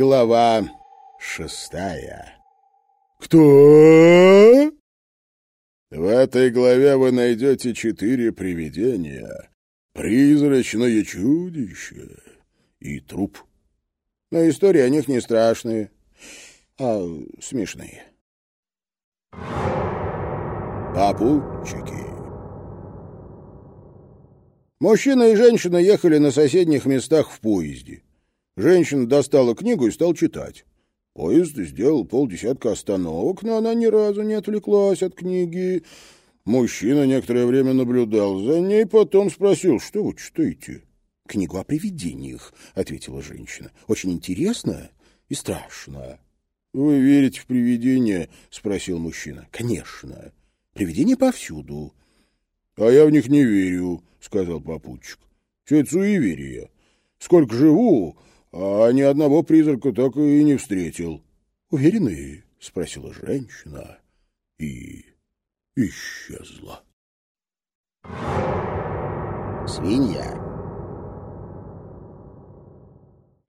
Глава шестая. Кто? В этой главе вы найдете четыре привидения, призрачное чудище и труп. Но истории о них не страшные, а смешные. Попутчики. Мужчина и женщина ехали на соседних местах в поезде. Женщина достала книгу и стала читать. Поезд сделал полдесятка остановок, но она ни разу не отвлеклась от книги. Мужчина некоторое время наблюдал за ней, потом спросил, что вы читаете? — Книгу о привидениях, — ответила женщина. — Очень интересно и страшно. — Вы верите в привидения? — спросил мужчина. — Конечно. Привидения повсюду. — А я в них не верю, — сказал попутчик. — Все это суеверие. Сколько живу, а ни одного призрака так и не встретил. — Уверены? — спросила женщина и исчезла. Свинья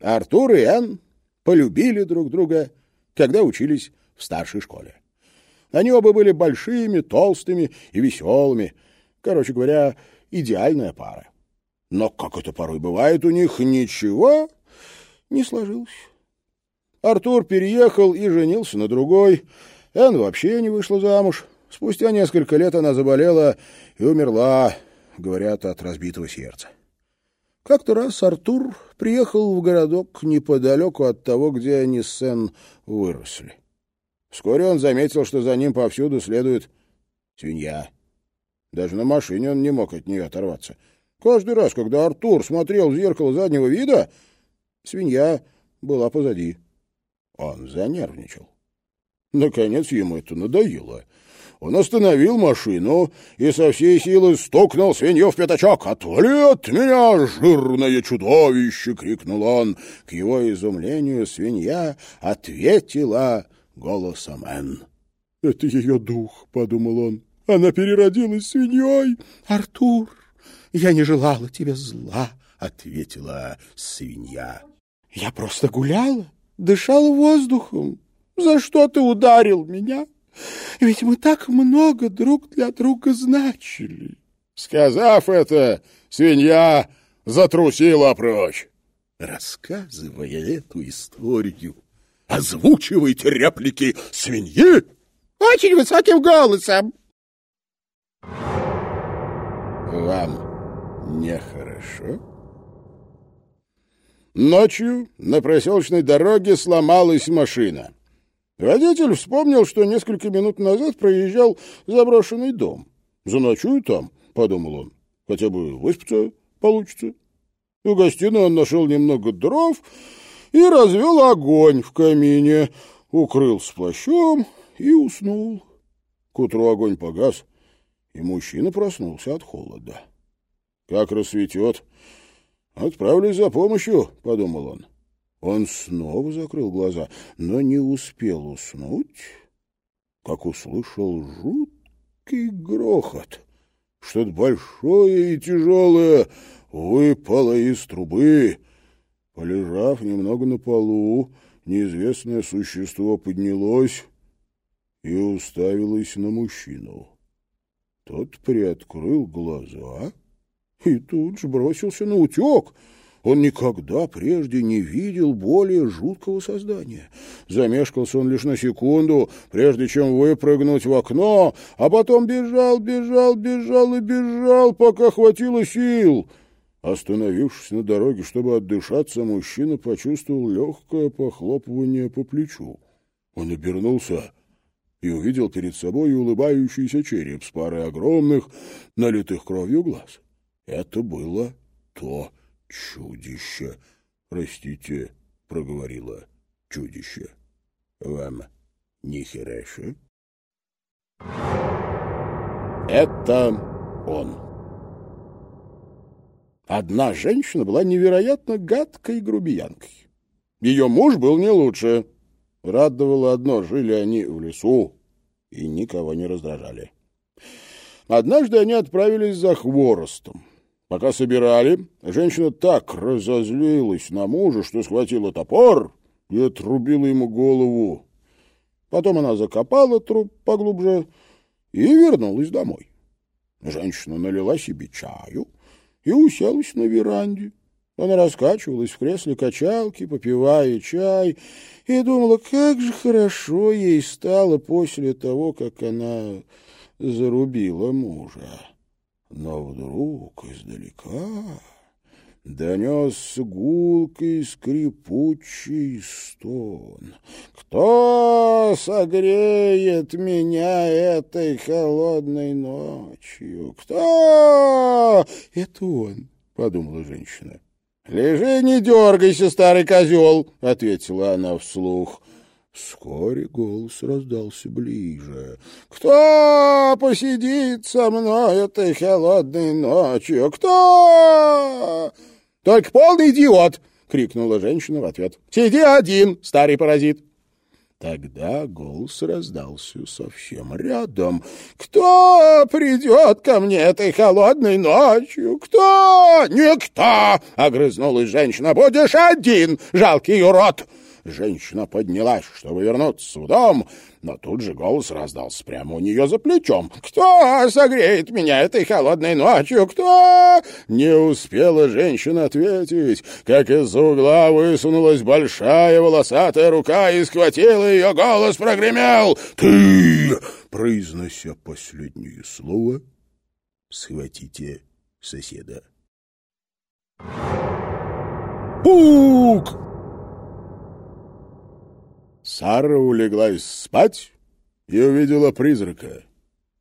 Артур и Энн полюбили друг друга, когда учились в старшей школе. Они оба были большими, толстыми и веселыми. Короче говоря, идеальная пара. Но, как это порой бывает у них, ничего не сложилось. Артур переехал и женился на другой. Энн вообще не вышла замуж. Спустя несколько лет она заболела и умерла, говорят, от разбитого сердца. Как-то раз Артур приехал в городок неподалеку от того, где они с Энн выросли. Вскоре он заметил, что за ним повсюду следует свинья. Даже на машине он не мог от нее оторваться. Каждый раз, когда Артур смотрел в зеркало заднего вида, Свинья была позади. Он занервничал. Наконец ему это надоело. Он остановил машину и со всей силы стукнул свинью в пятачок. «Отвали от меня, жирное чудовище!» — крикнул он. К его изумлению свинья ответила голосом Энн. «Это ее дух», — подумал он. «Она переродилась свиньей». «Артур, я не желала тебе зла», — ответила свинья. Я просто гуляла, дышала воздухом. За что ты ударил меня? Ведь мы так много друг для друга значили. Сказав это, свинья затрусила прочь. Рассказывая эту историю, озвучивайте реплики свиньи очень высоким голосом. Вам нехорошо? Ночью на проселочной дороге сломалась машина. Водитель вспомнил, что несколько минут назад проезжал заброшенный дом. «Заночую там», — подумал он, — «хотя бы выспаться получится». В гостиной он нашел немного дров и развел огонь в камине, укрылся плащом и уснул. К утру огонь погас, и мужчина проснулся от холода. Как рассветет, «Отправлюсь за помощью», — подумал он. Он снова закрыл глаза, но не успел уснуть, как услышал жуткий грохот. Что-то большое и тяжелое выпало из трубы. Полежав немного на полу, неизвестное существо поднялось и уставилось на мужчину. Тот приоткрыл глаза и тут же бросился на утек. Он никогда прежде не видел более жуткого создания. Замешкался он лишь на секунду, прежде чем выпрыгнуть в окно, а потом бежал, бежал, бежал и бежал, пока хватило сил. Остановившись на дороге, чтобы отдышаться, мужчина почувствовал легкое похлопывание по плечу. Он обернулся и увидел перед собой улыбающийся череп с парой огромных, налитых кровью глаз. Это было то чудище. Простите, проговорила чудище. Вам нехорошо? Это он. Одна женщина была невероятно гадкой грубиянкой. Ее муж был не лучше. Радовало одно, жили они в лесу и никого не раздражали. Однажды они отправились за хворостом. Пока собирали, женщина так разозлилась на мужа, что схватила топор и отрубила ему голову. Потом она закопала труп поглубже и вернулась домой. Женщина налила себе чаю и уселась на веранде. Она раскачивалась в кресле качалки, попивая чай, и думала, как же хорошо ей стало после того, как она зарубила мужа. Но вдруг издалека донес гулкий скрипучий стон. «Кто согреет меня этой холодной ночью? Кто?» «Это он», — подумала женщина. «Лежи, не дергайся, старый козел!» — ответила она вслух. Вскоре голос раздался ближе. «Кто посидит со мной этой холодной ночью? Кто?» «Только полный идиот!» — крикнула женщина в ответ. «Сиди один, старый паразит!» Тогда голос раздался совсем рядом. «Кто придет ко мне этой холодной ночью? Кто?» «Никто!» — огрызнулась женщина. «Будешь один, жалкий урод!» Женщина поднялась, чтобы вернуться в дом, но тут же голос раздался прямо у нее за плечом. «Кто согреет меня этой холодной ночью? Кто?» Не успела женщина ответить, как из-за угла высунулась большая волосатая рука и схватила ее. Голос прогремел. «Ты!» Произнося последнее слово, схватите соседа. Пук! Сара улеглась спать и увидела призрака.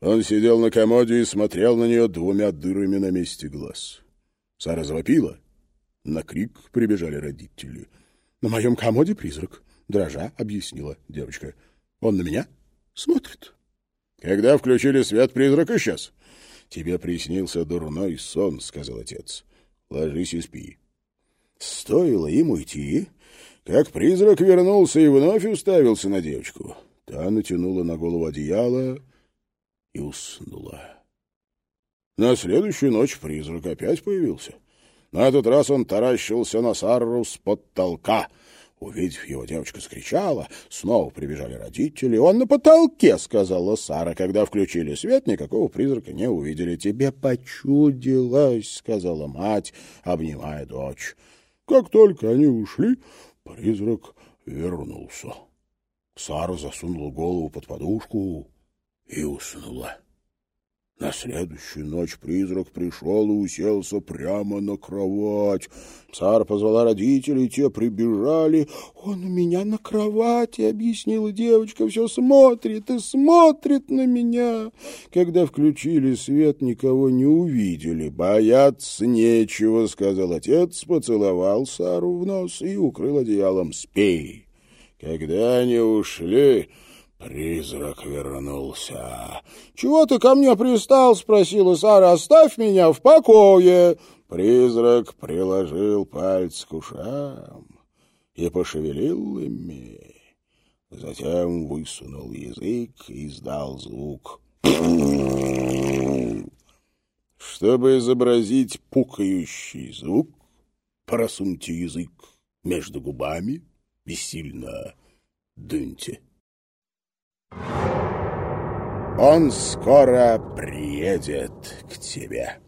Он сидел на комоде и смотрел на нее двумя дырами на месте глаз. Сара завопила. На крик прибежали родители. — На моем комоде призрак, — дрожа объяснила девочка. — Он на меня смотрит. Когда включили свет, призрак исчез. — Тебе приснился дурной сон, — сказал отец. — Ложись и спи. Стоило им уйти, как призрак вернулся и вновь уставился на девочку. Та натянула на голову одеяло и уснула. На следующую ночь призрак опять появился. На этот раз он таращился на Сарру с потолка. Увидев его, девочка скричала. Снова прибежали родители. «Он на потолке!» — сказала Сара. Когда включили свет, никакого призрака не увидели. «Тебе почудилось!» — сказала мать, обнимая дочь. Как только они ушли, Призрак вернулся. Сара засунула голову под подушку и уснула. На следующую ночь призрак пришел и уселся прямо на кровать. Сара позвала родителей, те прибежали. «Он у меня на кровати», — объяснила девочка, — «все смотрит и смотрит на меня». Когда включили свет, никого не увидели. «Бояться нечего», — сказал отец, поцеловал Сару в нос и укрыл одеялом. «Спей». Когда они ушли... Призрак вернулся. «Чего ты ко мне пристал?» — спросила Сара. «Оставь меня в покое!» Призрак приложил пальцы к ушам и пошевелил ими. Затем высунул язык и издал звук. Чтобы изобразить пукающий звук, просуньте язык между губами и сильно дуньте. Он скоро приедет к тебе.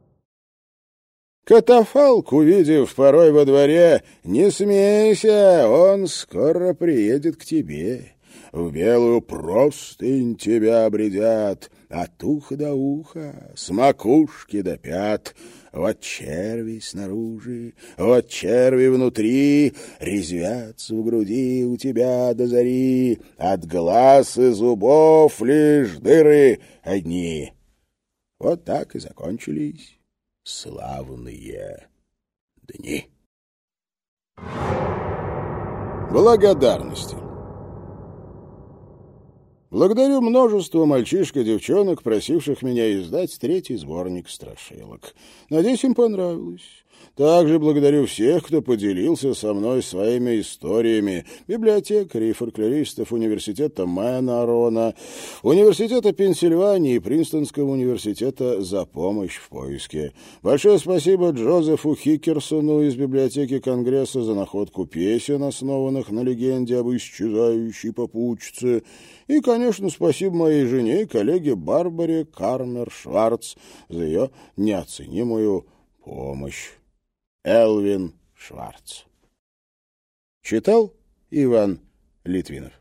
Катафалк, увидев порой во дворе, не смейся, он скоро приедет к тебе. В белую простынь тебя обредят, от уха до уха, с макушки до пят. Вот черви снаружи, вот черви внутри, Резвятся в груди у тебя до зари, От глаз и зубов лишь дыры одни. Вот так и закончились славные дни. Благодарности Благодарю множество мальчишка-девчонок, просивших меня издать третий сборник страшилок. Надеюсь, им понравилось. Также благодарю всех, кто поделился со мной своими историями. Библиотекарей и фольклористов университета Мэна Арона, университета Пенсильвании и Принстонского университета за помощь в поиске. Большое спасибо Джозефу Хикерсону из библиотеки Конгресса за находку песен, основанных на легенде об исчезающей попутчице. И, конечно, спасибо моей жене и коллеге Барбаре Кармер-Шварц за ее неоценимую помощь. Элвин Шварц. Читал Иван Литвинов.